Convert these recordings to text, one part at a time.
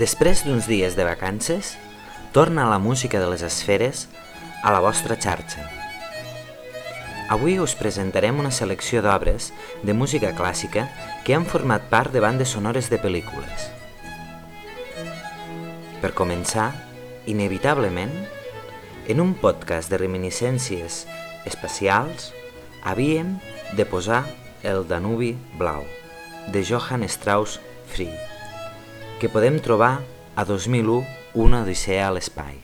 Després d'uns dies de vacances, torna la música de les esferes a la vostra xarxa. Avui us presentarem una selecció d'obres de música clàssica que han format part de bandes sonores de pel·lícules. Per començar, inevitablement, en un podcast de reminiscències espacials, havíem de posar el Danubi Blau, de Johann Strauss Free, que podem trobar a 2001 Una odissea a l'espai.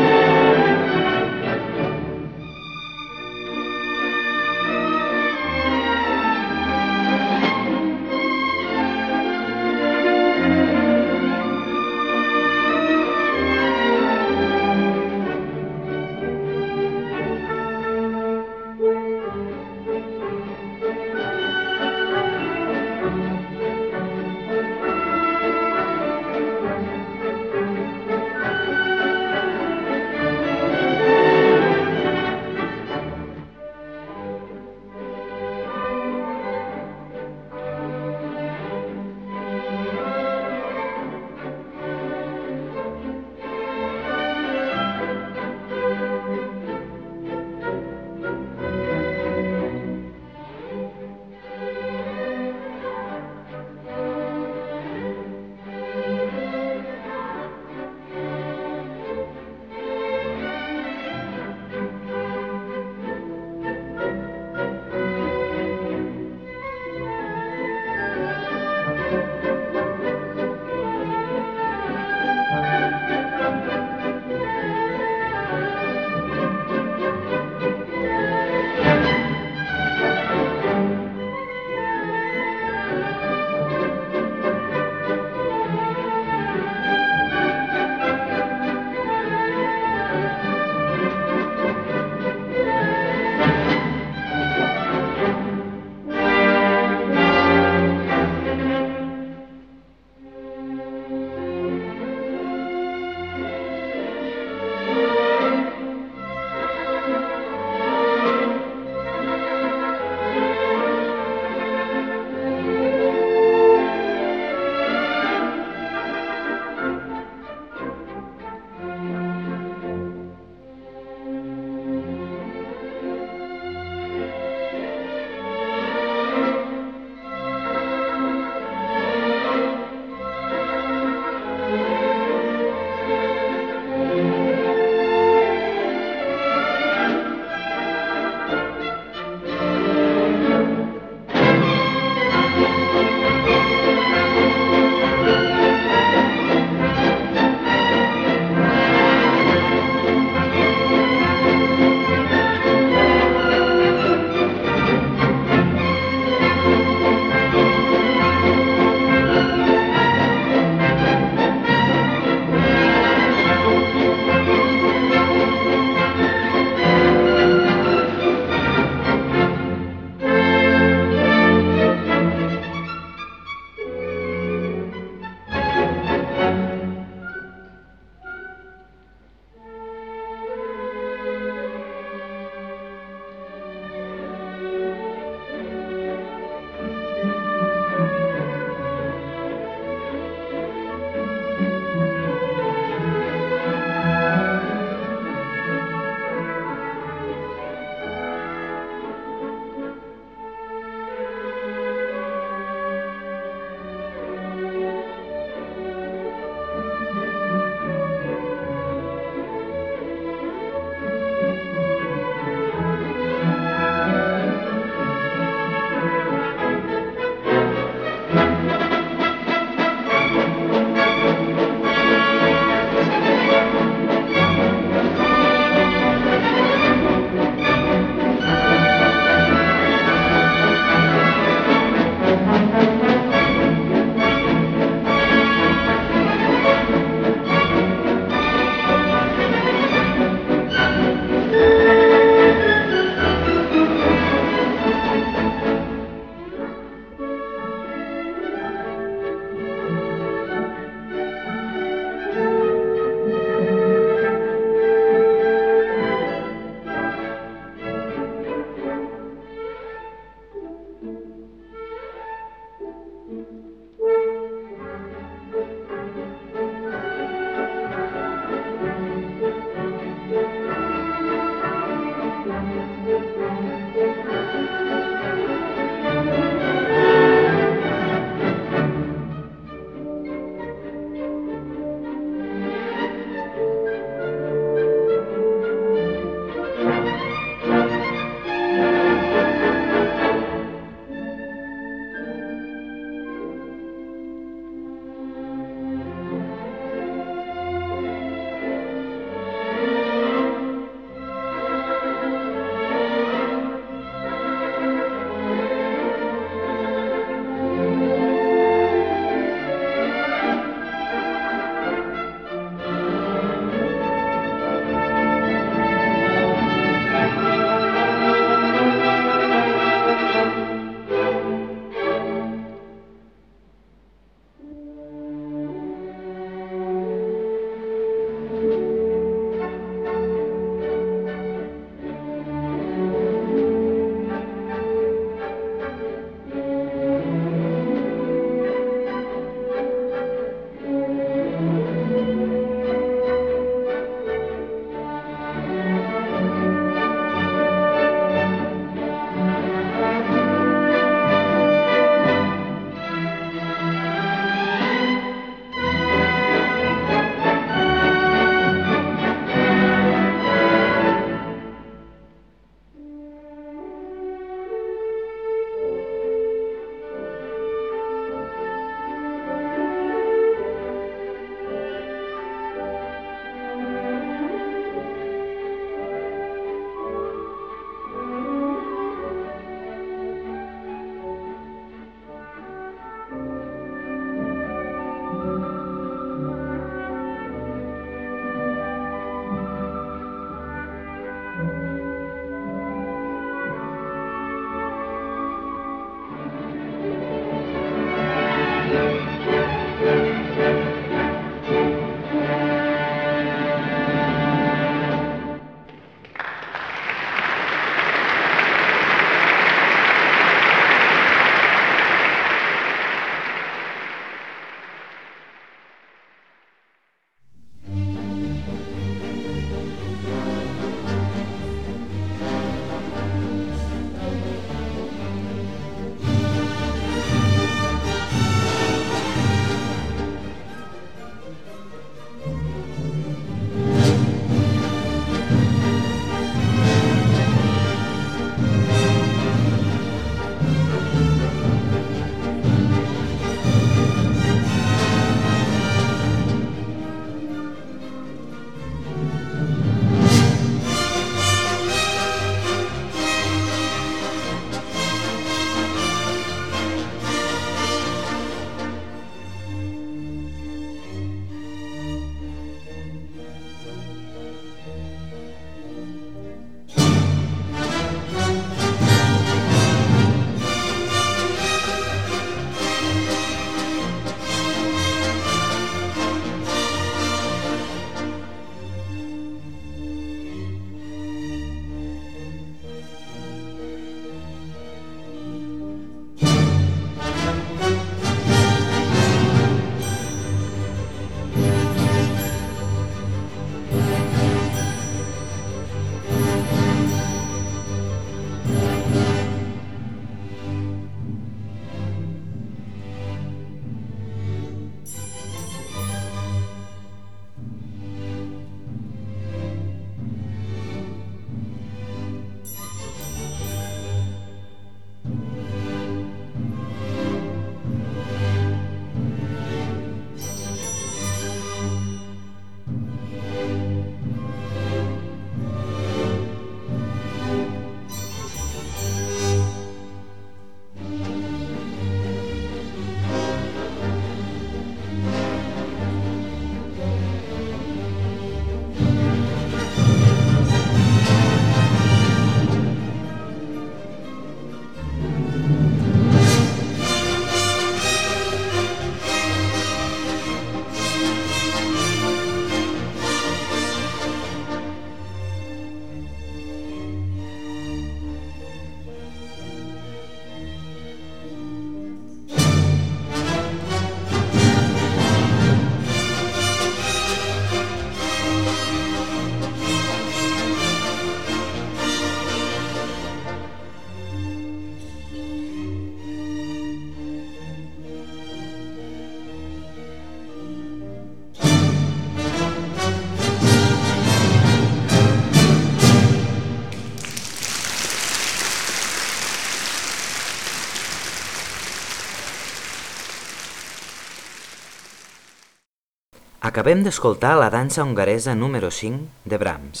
Acabem d'escoltar la dansa hongaresa número 5 de Brahms,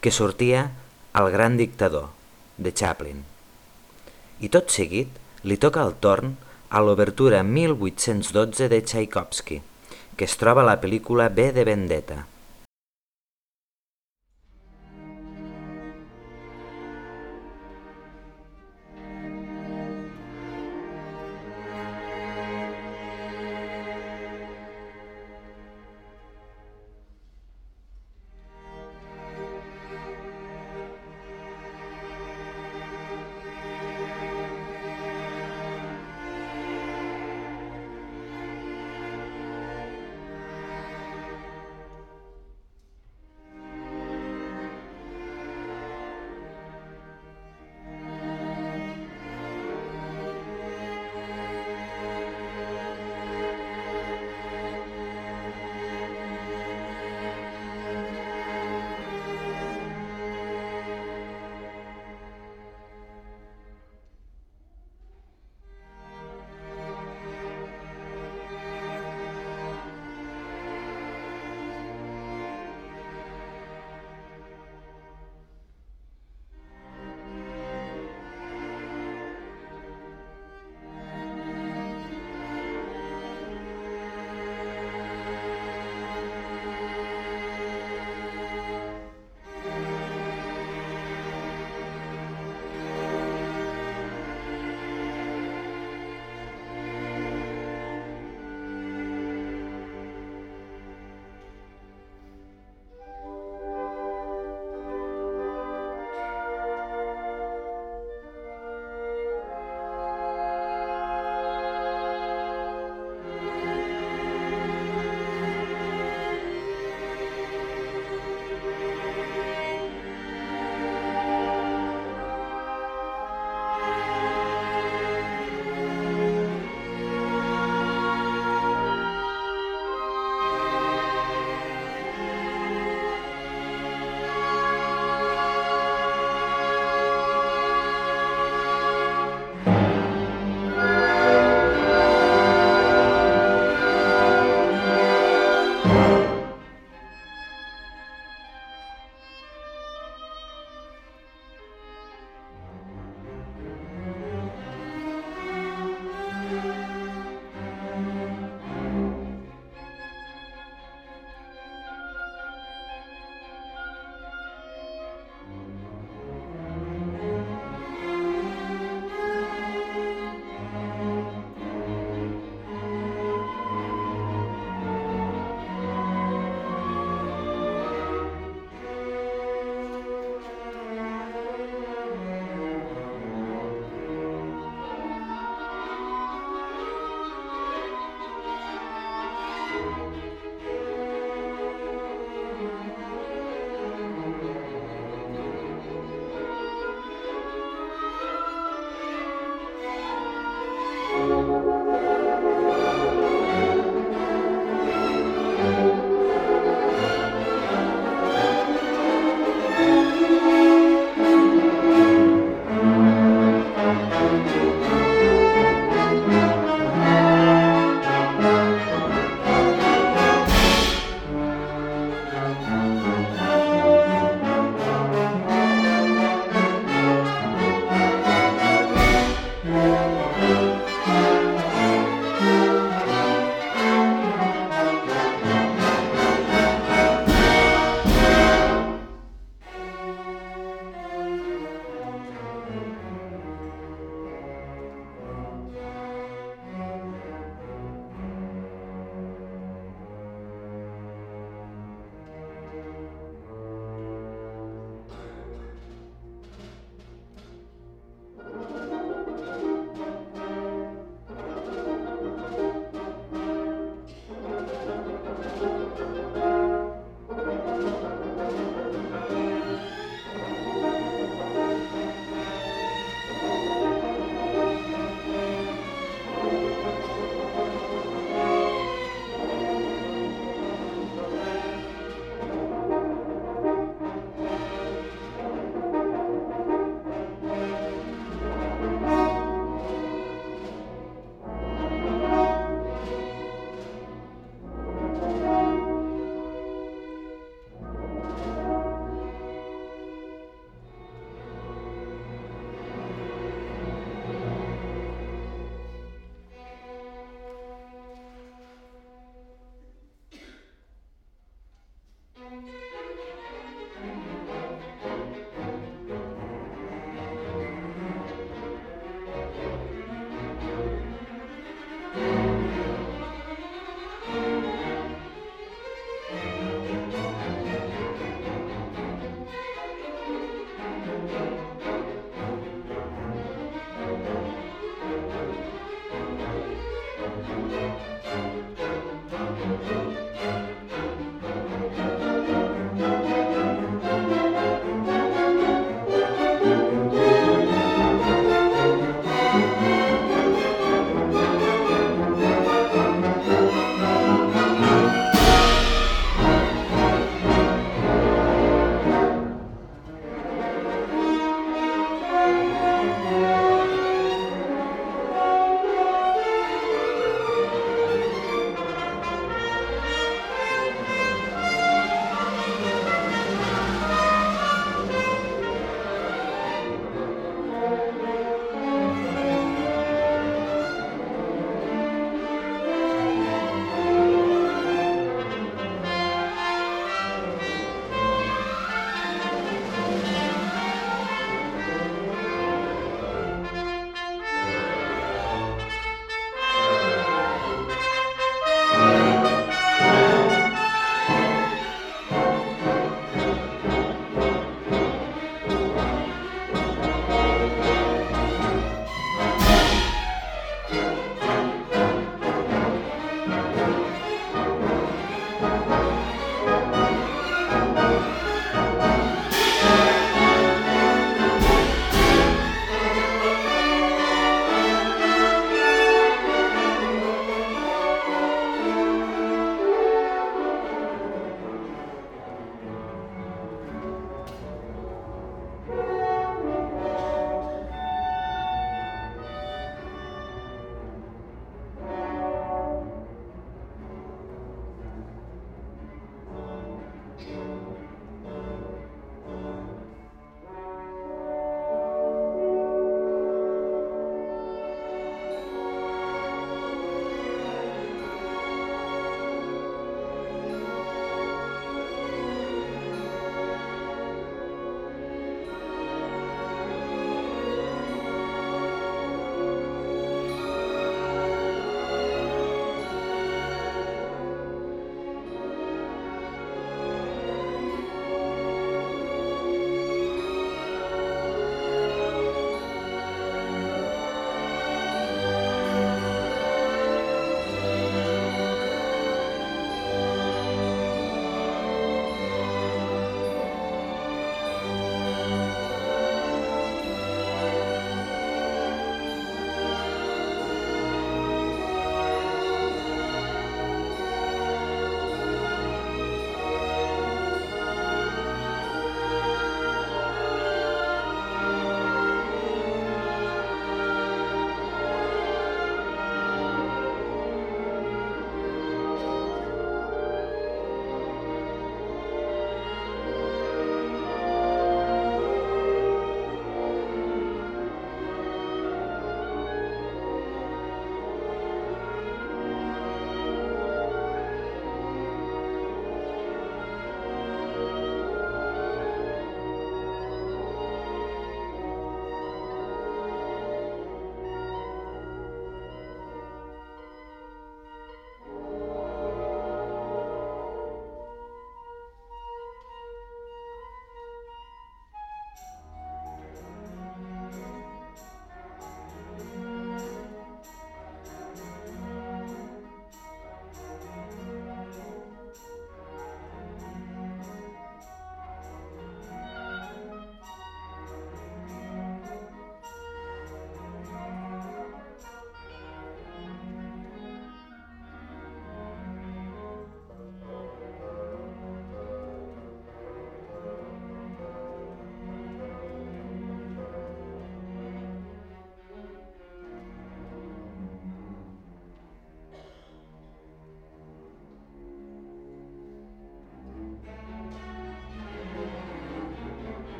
que sortia al Gran Dictador, de Chaplin. I tot seguit li toca el torn a l'obertura 1812 de Tchaikovsky, que es troba a la pel·lícula B de Vendetta.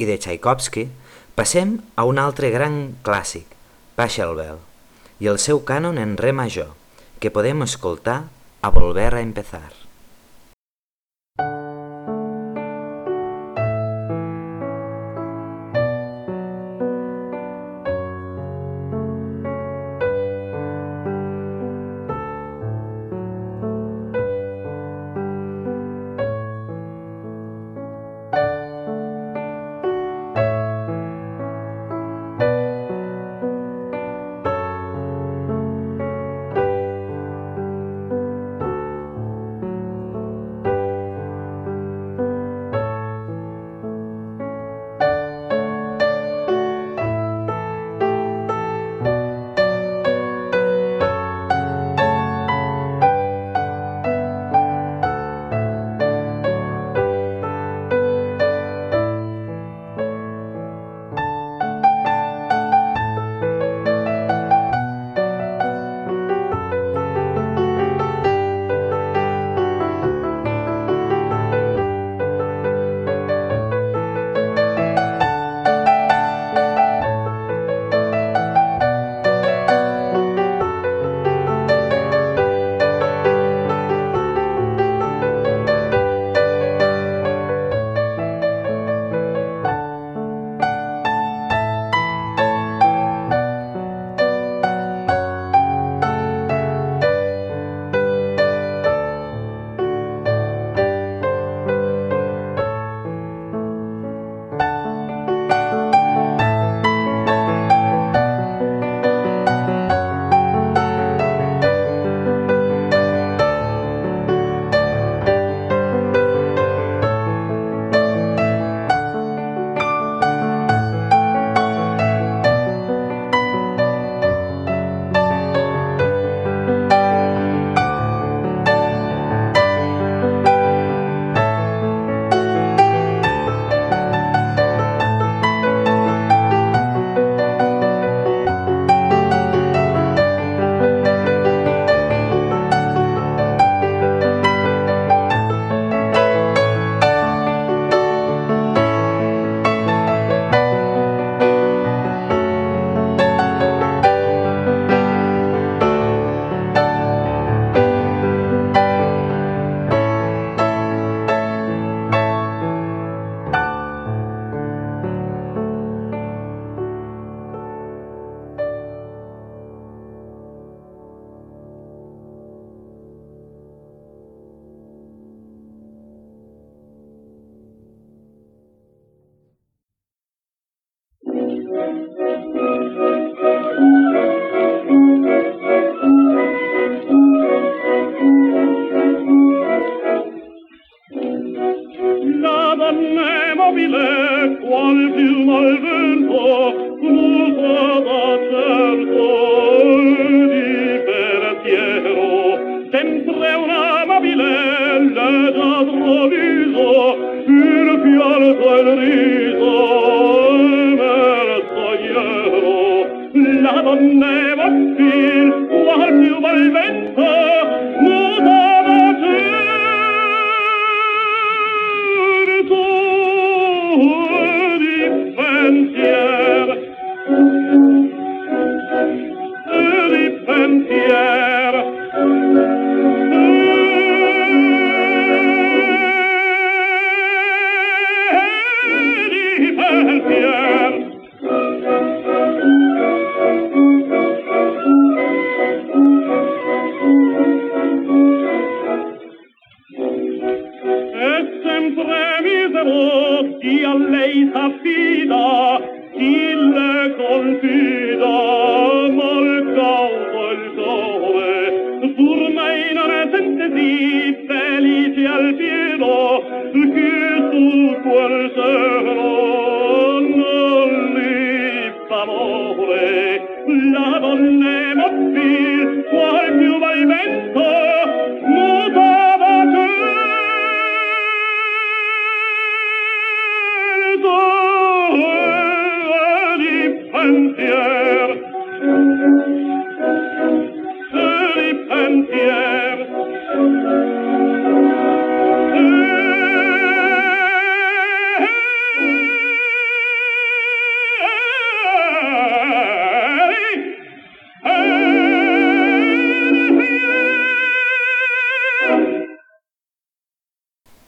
I de Tchaikovsky, passem a un altre gran clàssic, Pachelbel, i el seu cànon en re major, que podem escoltar a Volver a empezar.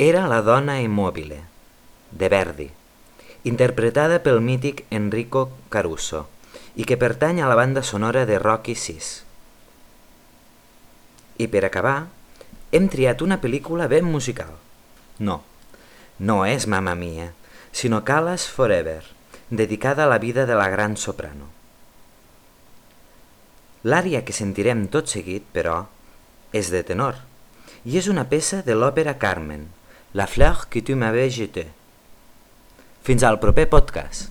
Era La dona immòbile, de Verdi, interpretada pel mític Enrico Caruso i que pertany a la banda sonora de Rocky 6. I per acabar, hem triat una pel·lícula ben musical. No, no és Mamma Mia, sinó Calas Forever, dedicada a la vida de la gran soprano. L'ària que sentirem tot seguit, però, és de tenor, i és una peça de l'òpera Carmen, La fleur que tu m'avais jetée. Fins al proper podcast.